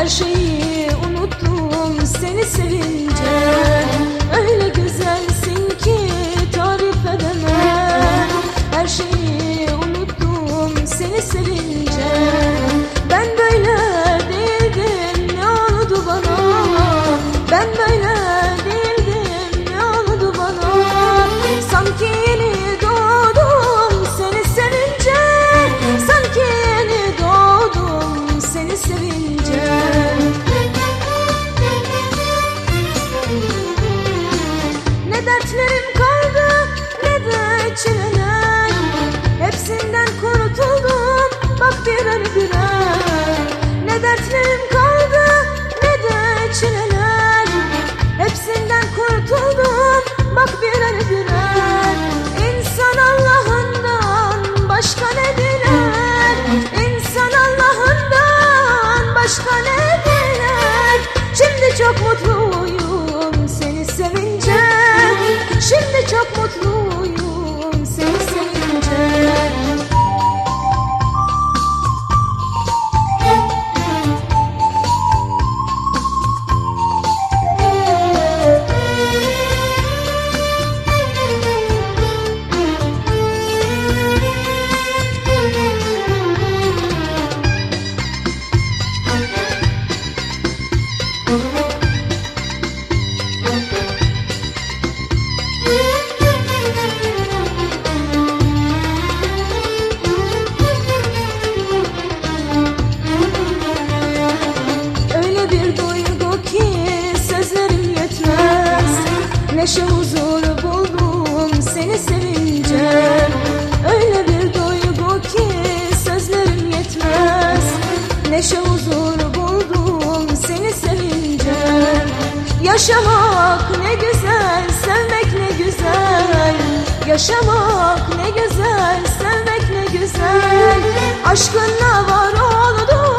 Her şeyi unuttum seni sevince. Öyle güzelsin ki tarif edemem. Her şeyi unuttum seni sevince. Ben böyle değildim ne oldu bana? Ben böyle değildim ne oldu bana? Sanki yeni doğdum seni sevince. Sanki yeni doğdum seni sevince. içinden Hepsinden kurutuldum bak bir birer birer Ne dertliyim Neşe huzur buldum seni sevince. Öyle bir duygu ki sözlerim yetmez. Neşe huzur buldum seni sevince. Yaşamak ne güzel, sevmek ne güzel. Yaşamak ne güzel, sevmek ne güzel. Aşkınla var oldum.